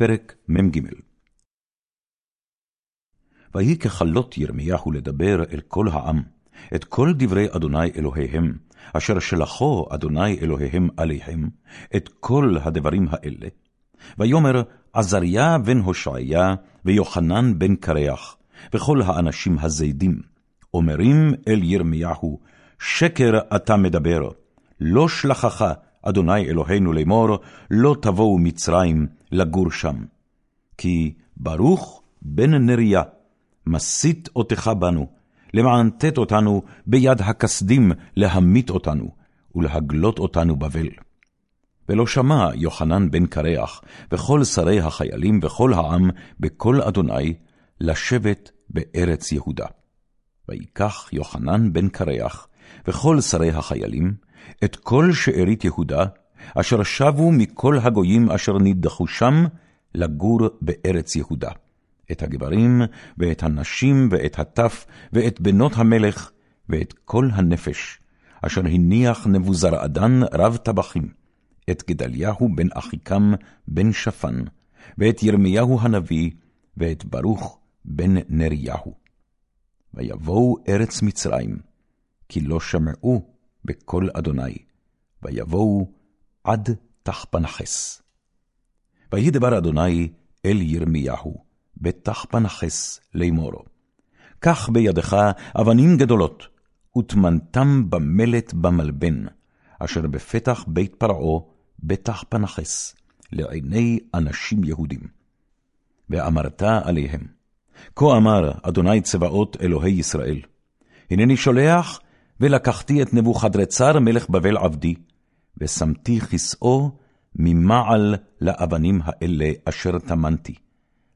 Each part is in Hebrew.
פרק מ"ג ויהי ככלות ירמיהו לדבר אל כל העם, את כל דברי אדוני אלוהיהם, אשר שלחו אדוני אלוהיהם עליהם, את כל הדברים האלה. ויאמר עזריה בן הושעיה, ויוחנן בן קרח, וכל האנשים הזידים, אומרים אל ירמיהו, שקר אתה מדבר, לא שלחך אדוני אלוהינו לאמור, לא תבואו מצרים לגור שם. כי ברוך בן נריה, מסית אותך בנו, למען תת אותנו ביד הכסדים להמית אותנו, ולהגלות אותנו בבל. ולא שמע יוחנן בן קרח, וכל שרי החיילים וכל העם, בקול אדוני, לשבת בארץ יהודה. ויקח יוחנן בן קרח, וכל שרי החיילים, את כל שארית יהודה, אשר שבו מכל הגויים אשר נידחו שם, לגור בארץ יהודה. את הגברים, ואת הנשים, ואת הטף, ואת בנות המלך, ואת כל הנפש, אשר הניח נבוזרעדן רב טבחים, את גדליהו בן אחיקם בן שפן, ואת ירמיהו הנביא, ואת ברוך בן נריהו. ויבואו ארץ מצרים, כי לא שמעו בקול אדוני, ויבואו עד תחפנחס. ויהי דבר אדוני אל ירמיהו, בתחפנחס לאמור. קח בידך אבנים גדולות, וטמנתם במלט במלבן, אשר בפתח בית פרעה, בתחפנחס, לעיני אנשים יהודים. ואמרת עליהם, כה אמר אדוני צבאות אלוהי ישראל, הנני שולח ולקחתי את נבוכדרצר מלך בבל עבדי, ושמתי כסאו ממעל לאבנים האלה אשר טמנתי,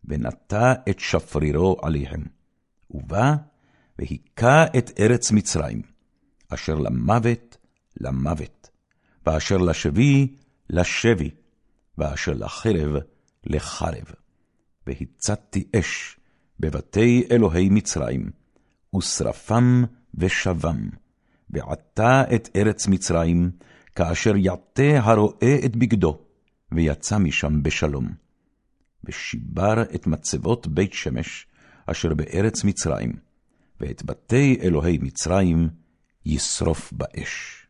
ונטע את שפרירו עליהם. ובא והיכה את ארץ מצרים, אשר למוות למוות, ואשר לשבי לשבי, ואשר לחרב לחרב. והצתתי אש בבתי אלוהי מצרים, ושרפם ושבם. ועתה את ארץ מצרים, כאשר יעטה הרואה את בגדו, ויצא משם בשלום. ושיבר את מצבות בית שמש, אשר בארץ מצרים, ואת בתי אלוהי מצרים ישרוף באש.